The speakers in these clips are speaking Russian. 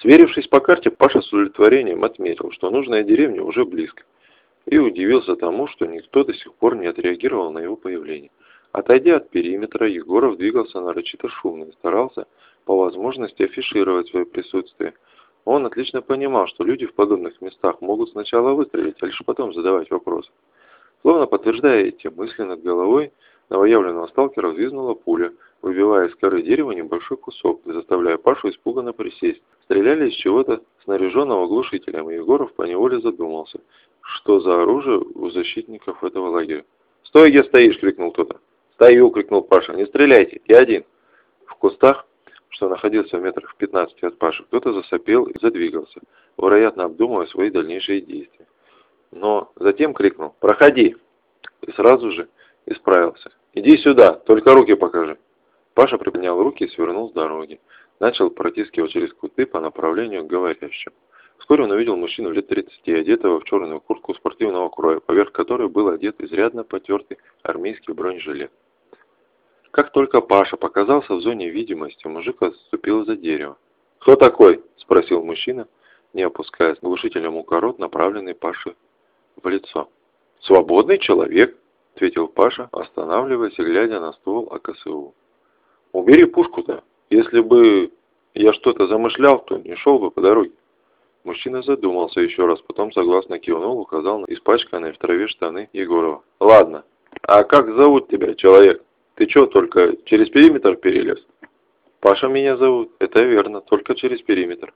Сверившись по карте, Паша с удовлетворением отметил, что нужная деревня уже близко, и удивился тому, что никто до сих пор не отреагировал на его появление. Отойдя от периметра, Егоров двигался нарочито шумно и старался по возможности афишировать свое присутствие. Он отлично понимал, что люди в подобных местах могут сначала выстрелить, а лишь потом задавать вопросы. Словно подтверждая эти мысли над головой, новоявленного сталкера взвизгнула пуля, выбивая из коры дерева небольшой кусок и заставляя Пашу испуганно присесть. Стреляли из чего-то снаряженного глушителем, и Егоров поневоле задумался, что за оружие у защитников этого лагеря. «Стой, где стоишь!» — крикнул кто-то. «Стою!» — крикнул Паша. «Не стреляйте! Я один!» В кустах, что находился в метрах в 15 от Паши, кто-то засопел и задвигался, вероятно, обдумывая свои дальнейшие действия. Но затем крикнул «Проходи!» и сразу же исправился. «Иди сюда, только руки покажи!» Паша приподнял руки и свернул с дороги. Начал протискивать через кусты по направлению к говорящим. Вскоре он увидел мужчину лет 30, одетого в черную куртку спортивного кроя, поверх которой был одет изрядно потертый армейский бронежилет. Как только Паша показался в зоне видимости, мужик отступил за дерево. «Кто такой?» – спросил мужчина, не опускаясь глушителем укорот, направленный Паше в лицо. «Свободный человек», – ответил Паша, останавливаясь и глядя на ствол АКСУ. Убери пушку-то. Если бы я что-то замышлял, то не шел бы по дороге. Мужчина задумался еще раз, потом согласно кивнул, указал на испачканные в траве штаны Егорова. «Ладно. А как зовут тебя, человек? Ты что, только через периметр перелез?» «Паша меня зовут. Это верно, только через периметр».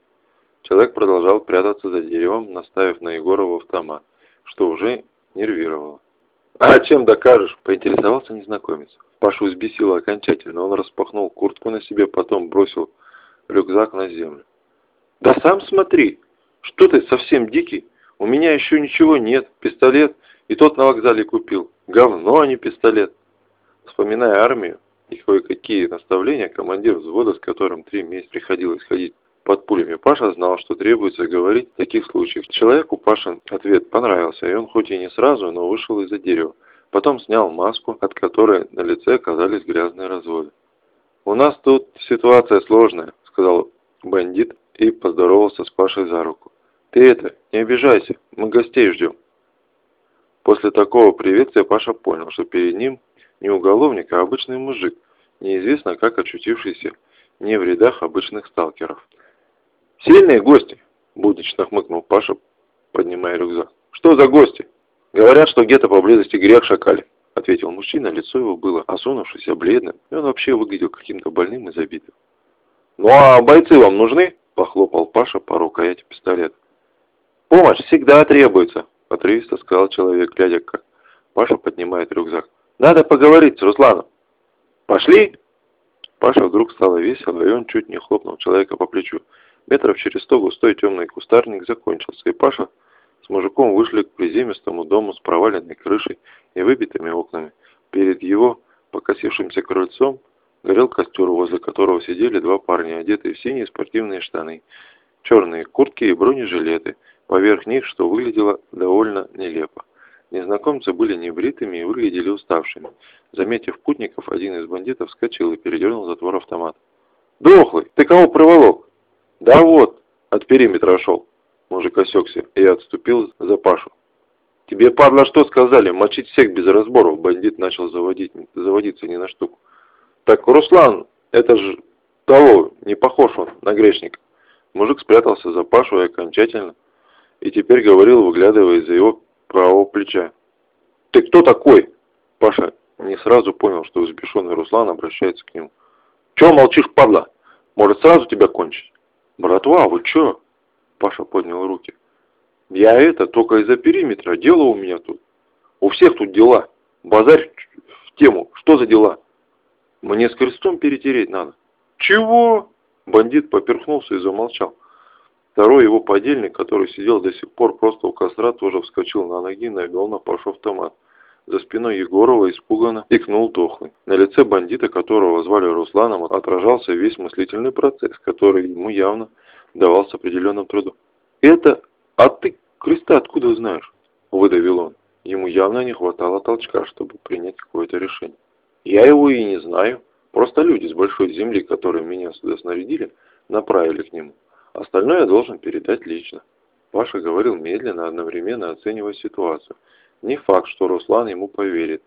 Человек продолжал прятаться за деревом, наставив на Егорова автомат, что уже нервировало. «А чем докажешь?» – поинтересовался незнакомец. Пашу взбесило окончательно. Он распахнул куртку на себе, потом бросил рюкзак на землю. «Да сам смотри! Что ты совсем дикий? У меня еще ничего нет. Пистолет и тот на вокзале купил. Говно, а не пистолет!» Вспоминая армию и кое-какие наставления, командир взвода, с которым три месяца приходилось ходить под пулями, Паша знал, что требуется говорить в таких случаях. Человеку Пашин ответ понравился, и он хоть и не сразу, но вышел из-за дерева. Потом снял маску, от которой на лице оказались грязные разводы. «У нас тут ситуация сложная», — сказал бандит и поздоровался с Пашей за руку. «Ты это, не обижайся, мы гостей ждем». После такого приветствия Паша понял, что перед ним не уголовник, а обычный мужик, неизвестно как очутившийся не в рядах обычных сталкеров. «Сильные гости!» – буднично хмыкнул Паша, поднимая рюкзак. «Что за гости?» «Говорят, что где-то поблизости грех шакали», — ответил мужчина. Лицо его было осунувшееся, бледным, и он вообще выглядел каким-то больным и забитым. «Ну а бойцы вам нужны?» — похлопал Паша по рукояти пистолета. «Помощь всегда требуется», — отрывисто сказал человек, глядя, как Паша поднимает рюкзак. «Надо поговорить с Русланом». «Пошли?» Паша вдруг стало весело, и он чуть не хлопнул человека по плечу. Метров через сто густой темный кустарник закончился, и Паша мужиком вышли к приземистому дому с проваленной крышей и выбитыми окнами. Перед его покосившимся крыльцом горел костер, возле которого сидели два парня, одетые в синие спортивные штаны, черные куртки и бронежилеты, поверх них, что выглядело довольно нелепо. Незнакомцы были небритыми и выглядели уставшими. Заметив путников, один из бандитов вскочил и передернул затвор автомата. «Дохлый, ты кого приволок?» «Да вот, от периметра шел». Мужик осекся и отступил за Пашу. «Тебе, падла, что сказали? Мочить всех без разборов!» Бандит начал заводить, заводиться не на штуку. «Так, Руслан, это же того, не похож он на грешника!» Мужик спрятался за Пашу и окончательно, и теперь говорил, выглядывая из-за его правого плеча. «Ты кто такой?» Паша не сразу понял, что взбешенный Руслан обращается к нему. «Чего молчишь, падла? Может, сразу тебя кончить?» «Братва, вы чё?» Паша поднял руки. Я это только из-за периметра. Дело у меня тут. У всех тут дела. Базарь в тему. Что за дела? Мне с крестом перетереть надо. Чего? Бандит поперхнулся и замолчал. Второй его подельник, который сидел до сих пор просто у костра, тоже вскочил на ноги и навел на Пашу автомат. За спиной Егорова испуганно икнул дохлый. На лице бандита, которого звали Русланом, отражался весь мыслительный процесс, который ему явно давался определенным трудом. «Это... А ты креста откуда знаешь?» – выдавил он. Ему явно не хватало толчка, чтобы принять какое-то решение. «Я его и не знаю. Просто люди с большой земли, которые меня сюда снарядили, направили к нему. Остальное я должен передать лично. Паша говорил медленно, одновременно оценивая ситуацию. Не факт, что Руслан ему поверит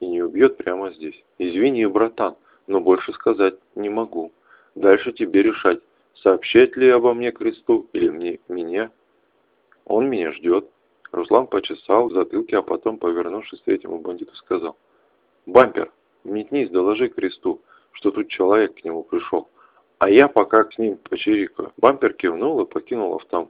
и не убьет прямо здесь. Извини, братан, но больше сказать не могу. Дальше тебе решать, сообщать ли обо мне кресту или мне меня. Он меня ждет. Руслан почесал в затылке, а потом, повернувшись к третьему бандиту, сказал. «Бампер, метнись, доложи кресту, что тут человек к нему пришел. А я пока с ним почирикаю». Бампер кивнул и покинул автомат.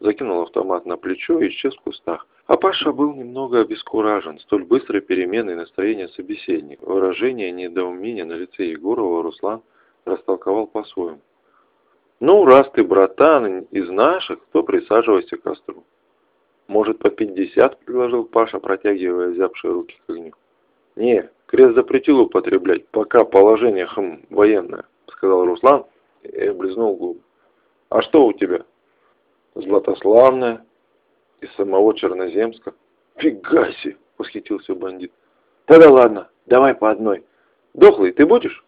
Закинул автомат на плечо и исчез в кустах. А Паша был немного обескуражен столь быстрой переменой настроения собеседника. Выражение недоумения на лице Егорова Руслан растолковал по-своему. «Ну, раз ты, братан, из наших, то присаживайся к костру». «Может, по пятьдесят?» – предложил Паша, протягивая зябшие руки к огню. «Не, крест запретил употреблять, пока положение, хм, военное», – сказал Руслан и облизнул губы. «А что у тебя?» «Златославное» из самого Черноземска. «Фига себе!» – восхитился бандит. «Тогда ладно, давай по одной. Дохлый, ты будешь?»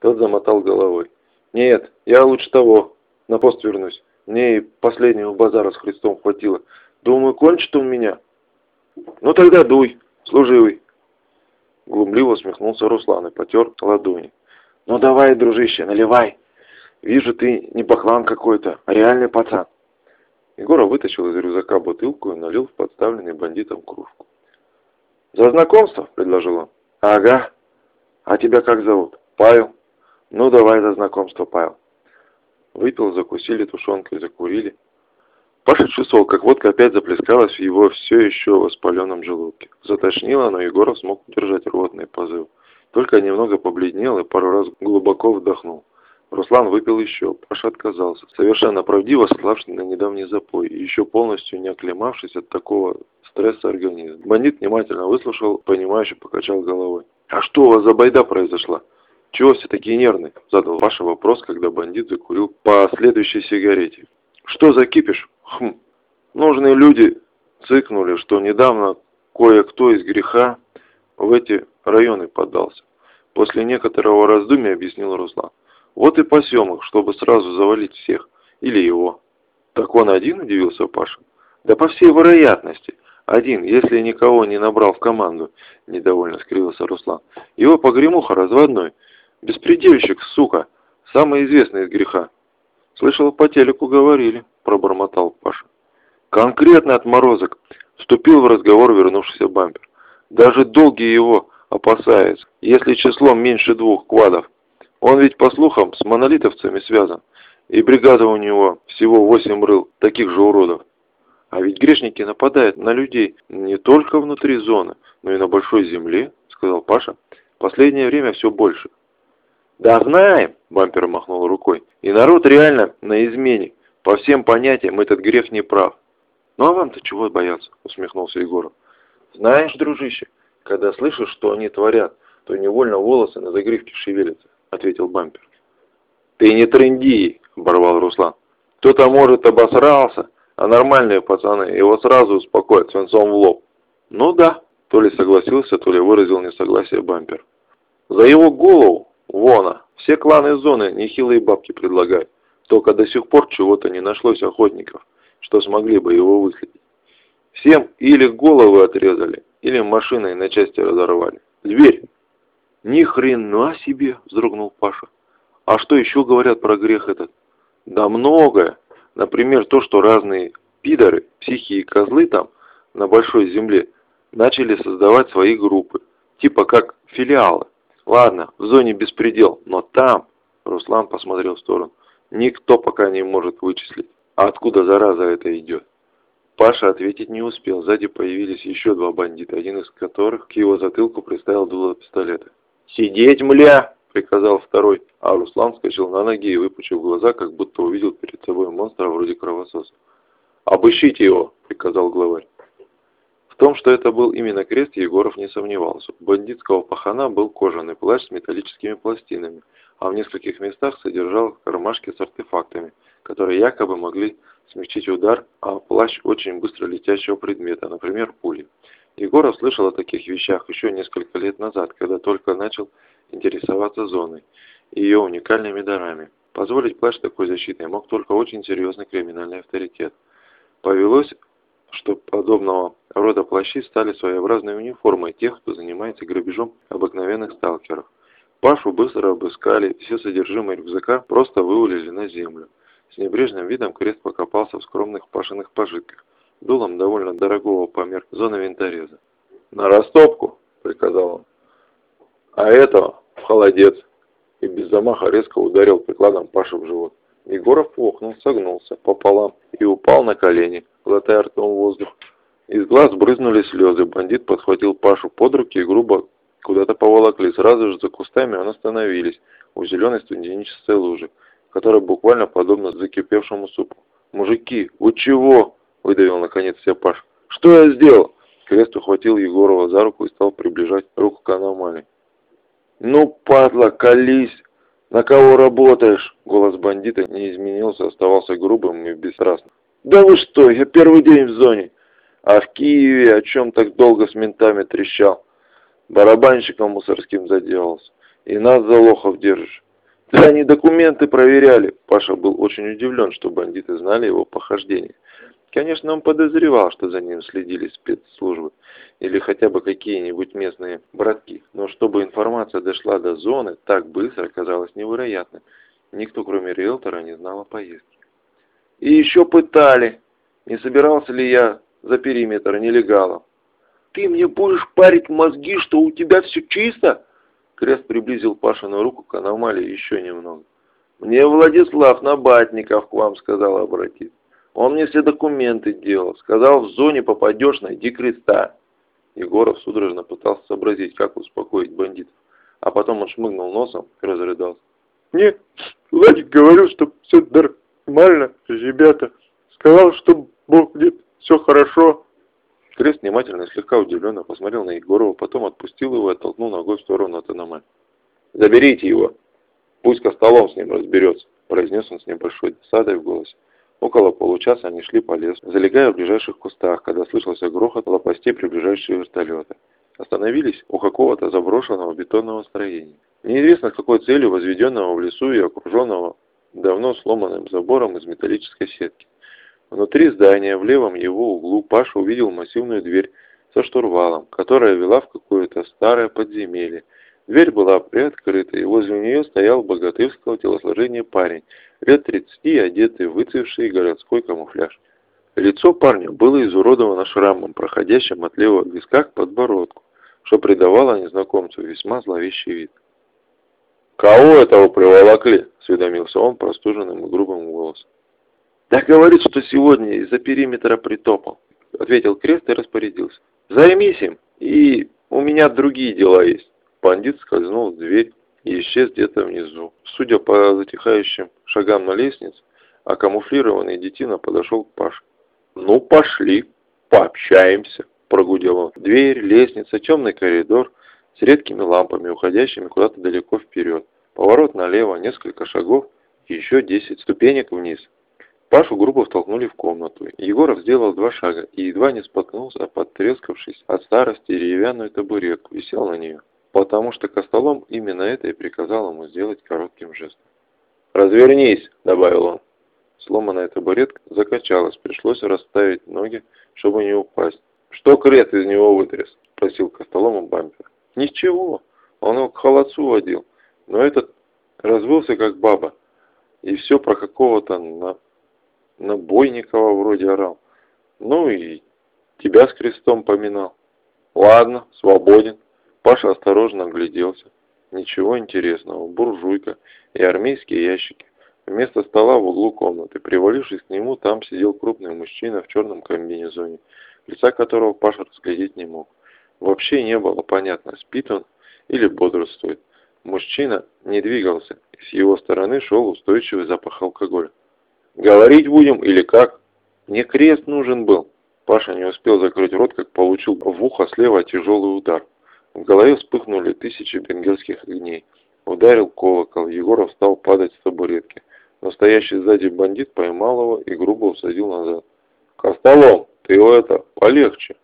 Тот замотал головой. «Нет, я лучше того. На пост вернусь. Мне и последнего базара с Христом хватило. Думаю, кончит он меня». «Ну тогда дуй, служивый». Глумливо усмехнулся Руслан и потер ладони. «Ну давай, дружище, наливай. Вижу, ты не баклан какой-то, а реальный пацан». Егоров вытащил из рюкзака бутылку и налил в подставленный бандитом кружку. «За знакомство?» – предложил он. «Ага. А тебя как зовут? Павел?» «Ну, давай за знакомство, Павел». Выпил, закусили тушенкой, закурили. Паша чувствовал, как водка опять заплескалась в его все еще воспаленном желудке. Затошнило, но Егоров смог удержать рвотный позыв. Только немного побледнел и пару раз глубоко вдохнул. Руслан выпил еще, Паша отказался, совершенно правдиво сославшись на недавний запой, и еще полностью не оклемавшись от такого стресса организма. Бандит внимательно выслушал, понимающе покачал головой. «А что у вас за байда произошла? Чего все такие нервные?» Задал Паша вопрос, когда бандит закурил по следующей сигарете. «Что за кипиш?» «Хм, нужные люди цыкнули, что недавно кое-кто из греха в эти районы подался. После некоторого раздумья объяснил Руслан. Вот и пасем их, чтобы сразу завалить всех. Или его. Так он один, удивился Паша. Да по всей вероятности. Один, если никого не набрал в команду, недовольно скривился Руслан. Его погремуха разводной. Беспредельщик, сука. Самый известный из греха. Слышал, по телеку говорили, пробормотал Паша. Конкретный отморозок. Вступил в разговор вернувшийся бампер. Даже долгий его опасается, если числом меньше двух квадов. Он ведь, по слухам, с монолитовцами связан. И бригада у него всего восемь рыл, таких же уродов. А ведь грешники нападают на людей не только внутри зоны, но и на большой земле, сказал Паша. Последнее время все больше. Да знаем, бампер махнул рукой. И народ реально на измене. По всем понятиям этот грех не прав. Ну а вам-то чего бояться, усмехнулся Егоров. Знаешь, дружище, когда слышишь, что они творят, то невольно волосы на загривке шевелятся ответил бампер. «Ты не тренди!» – оборвал Руслан. «Кто-то, может, обосрался, а нормальные пацаны его сразу успокоят свинцом в лоб». «Ну да», – то ли согласился, то ли выразил несогласие бампер. «За его голову, вона, все кланы зоны нехилые бабки предлагают. Только до сих пор чего-то не нашлось охотников, что смогли бы его выследить. Всем или головы отрезали, или машиной на части разорвали. Дверь «Ни хрена себе!» – вздрогнул Паша. «А что еще говорят про грех этот?» «Да многое. Например, то, что разные пидоры, психи и козлы там, на большой земле, начали создавать свои группы, типа как филиалы. Ладно, в зоне беспредел, но там...» Руслан посмотрел в сторону. «Никто пока не может вычислить, а откуда зараза это идет». Паша ответить не успел. Сзади появились еще два бандита, один из которых к его затылку приставил дуло пистолета. «Сидеть, мля!» — приказал второй, а Руслан вскочил на ноги и, выпучив глаза, как будто увидел перед собой монстра вроде кровососа. «Обыщите его!» — приказал главарь. В том, что это был именно крест, Егоров не сомневался. У бандитского пахана был кожаный плащ с металлическими пластинами, а в нескольких местах содержал кармашки с артефактами, которые якобы могли смягчить удар, а плащ очень быстро летящего предмета, например, пули. Егоров слышал о таких вещах еще несколько лет назад, когда только начал интересоваться зоной и ее уникальными дарами. Позволить плащ такой защитой мог только очень серьезный криминальный авторитет. Повелось, что подобного рода плащи стали своеобразной униформой тех, кто занимается грабежом обыкновенных сталкеров. Пашу быстро обыскали, все содержимое рюкзака просто вывалили на землю. С небрежным видом крест покопался в скромных пашиных пожитках, дулом довольно дорогого помер зона винтореза. «На растопку!» — приказал он. «А этого в холодец!» И без замаха резко ударил прикладом Пашу в живот. Егоров охнул, согнулся пополам и упал на колени, глотая ртом воздух. Из глаз брызнули слезы. Бандит подхватил Пашу под руки и грубо куда-то поволокли. Сразу же за кустами он остановились у зеленой студенческой лужи, которая буквально подобна закипевшему супу. «Мужики, вы чего?» – выдавил наконец себе Паш. «Что я сделал?» Крест ухватил Егорова за руку и стал приближать руку к аномалии. «Ну, падла, колись! На кого работаешь?» Голос бандита не изменился, оставался грубым и бесстрастным. «Да вы что, я первый день в зоне!» А в Киеве о чем так долго с ментами трещал? Барабанщиком мусорским заделался. И нас за лохов держишь. Да они документы проверяли. Паша был очень удивлен, что бандиты знали его похождение. Конечно, он подозревал, что за ним следили спецслужбы или хотя бы какие-нибудь местные братки. Но чтобы информация дошла до зоны так быстро, казалось невероятным. Никто, кроме риэлтора, не знал о поездке. И еще пытали, не собирался ли я за периметр нелегалов. «Ты мне будешь парить мозги, что у тебя все чисто?» Крест приблизил Пашину руку к аномалии еще немного. «Мне Владислав Набатников к вам сказал обратиться. Он мне все документы делал. Сказал, в зоне попадешь, найди креста». Егоров судорожно пытался сообразить, как успокоить бандитов. А потом он шмыгнул носом и разрыдался. «Нет, Владик говорил, что все нормально, ребята. Сказал, что будет все хорошо». Крест внимательно и слегка удивленно посмотрел на Егорова, потом отпустил его и оттолкнул ногой в сторону от аномалии. «Заберите его! Пусть Костолом с ним разберется», – произнес он с небольшой досадой в голосе. Около получаса они шли по лесу, залегая в ближайших кустах, когда слышался грохот лопастей приближающего вертолета. Остановились у какого-то заброшенного бетонного строения. Неизвестно с какой целью возведенного в лесу и окруженного давно сломанным забором из металлической сетки. Внутри здания, в левом его углу, Паша увидел массивную дверь со штурвалом, которая вела в какое-то старое подземелье. Дверь была приоткрыта, и возле нее стоял богатырского телосложения парень, лет 30, одетый в выцвевший городской камуфляж. Лицо парня было изуродовано шрамом, проходящим от левого виска к подбородку, что придавало незнакомцу весьма зловещий вид. «Кого этого приволокли?» – осведомился он простуженным и грубым голосом. «Да говорит, что сегодня из-за периметра притопал», — ответил Крест и распорядился. «Займись им, и у меня другие дела есть». Бандит скользнул в дверь и исчез где-то внизу. Судя по затихающим шагам на лестнице, а камуфлированный детина подошел к Паше. «Ну, пошли, пообщаемся», — прогудел он. Дверь, лестница, темный коридор с редкими лампами, уходящими куда-то далеко вперед. Поворот налево, несколько шагов и еще десять ступенек вниз. Пашу грубо втолкнули в комнату. Егоров сделал два шага и едва не споткнулся, подтрескавшись от старости деревянную табуретку и сел на нее, потому что Костолом именно это и приказал ему сделать коротким жестом. «Развернись!» – добавил он. Сломанная табуретка закачалась, пришлось расставить ноги, чтобы не упасть. «Что крест из него вытряс?» – спросил Костолом у бампера. «Ничего, он его к холодцу водил, но этот развылся как баба, и все про какого-то на на Бойникова вроде орал. Ну и тебя с крестом поминал. Ладно, свободен. Паша осторожно огляделся. Ничего интересного. Буржуйка и армейские ящики. Вместо стола в углу комнаты, привалившись к нему, там сидел крупный мужчина в черном комбинезоне, лица которого Паша разглядеть не мог. Вообще не было понятно, спит он или бодрствует. Мужчина не двигался, и с его стороны шел устойчивый запах алкоголя. Говорить будем или как? Мне крест нужен был. Паша не успел закрыть рот, как получил в ухо слева тяжелый удар. В голове вспыхнули тысячи бенгельских огней. Ударил колокол, Егоров стал падать с табуретки. Настоящий сзади бандит поймал его и грубо усадил назад. «Костолом, ты его это, полегче,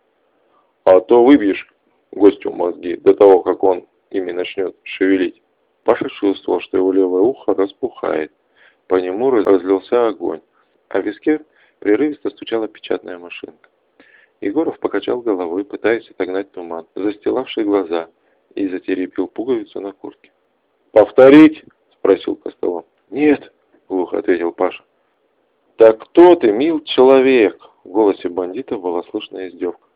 а то выбьешь гостю мозги до того, как он ими начнет шевелить». Паша чувствовал, что его левое ухо распухает. По нему разлился огонь, а в виске прерывисто стучала печатная машинка. Егоров покачал головой, пытаясь отогнать туман, застилавший глаза, и затеребил пуговицу на куртке. «Повторить?» – спросил Костолом. «Нет», – глухо ответил Паша. «Так кто ты, мил человек?» – в голосе бандита была слышна издевка.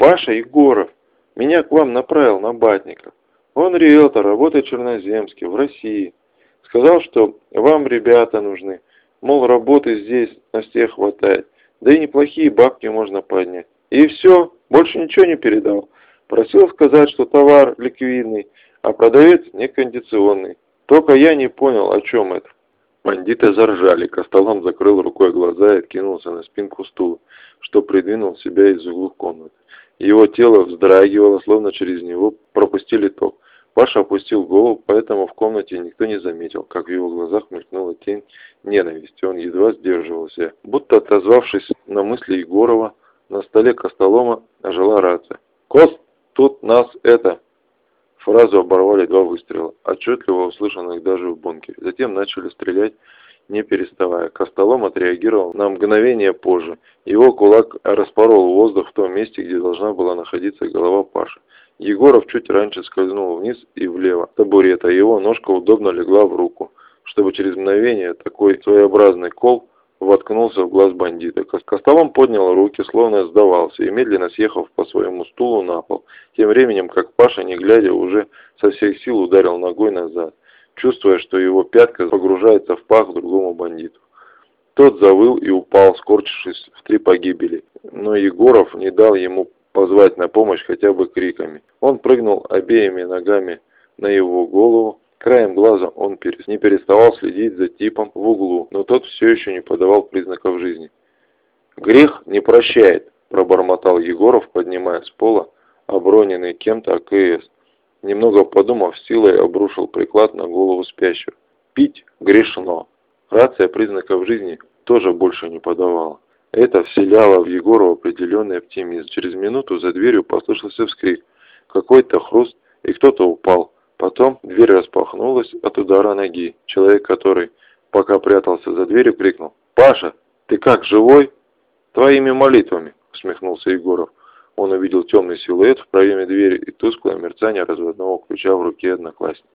«Паша Егоров, меня к вам направил Набатников. Он риэлтор, работает в Черноземске, в России. Сказал, что вам ребята нужны. Мол, работы здесь на всех хватает. Да и неплохие бабки можно поднять. И все, больше ничего не передал. Просил сказать, что товар ликвидный, а продавец некондиционный. Только я не понял, о чем это. Бандиты заржали, Костолом закрыл рукой глаза и откинулся на спинку стула, что придвинул себя из углов комнаты. Его тело вздрагивало, словно через него пропустили ток. Паша опустил голову, поэтому в комнате никто не заметил, как в его глазах мелькнула тень ненависти. Он едва сдерживался. Будто отозвавшись на мысли Егорова, на столе Костолома ожила рация. «Кост, тут нас это...» Фразу оборвали два выстрела, отчетливо услышанных даже в бункере. Затем начали стрелять, не переставая. Костолом отреагировал на мгновение позже. Его кулак распорол воздух в том месте, где должна была находиться голова Паши. Егоров чуть раньше скользнул вниз и влево табурета, его ножка удобно легла в руку, чтобы через мгновение такой своеобразный кол воткнулся в глаз бандита. Костолом поднял руки, словно сдавался, и медленно съехав по своему стулу на пол, тем временем, как Паша, не глядя, уже со всех сил ударил ногой назад, чувствуя, что его пятка погружается в пах другому бандиту. Тот завыл и упал, скорчившись в три погибели, но Егоров не дал ему позвать на помощь хотя бы криками. Он прыгнул обеими ногами на его голову. Краем глаза он не переставал следить за типом в углу, но тот все еще не подавал признаков жизни. «Грех не прощает», – пробормотал Егоров, поднимая с пола оброненный кем-то АКС. Немного подумав, силой обрушил приклад на голову спящего. «Пить грешно». Рация признаков жизни тоже больше не подавала. Это вселяло в Егору определенный оптимизм. Через минуту за дверью послышался вскрик. Какой-то хруст, и кто-то упал. Потом дверь распахнулась от удара ноги. Человек, который пока прятался за дверью, крикнул. «Паша, ты как, живой?» «Твоими молитвами», усмехнулся Егоров. Он увидел темный силуэт в проеме двери и тусклое мерцание разводного ключа в руке одноклассника.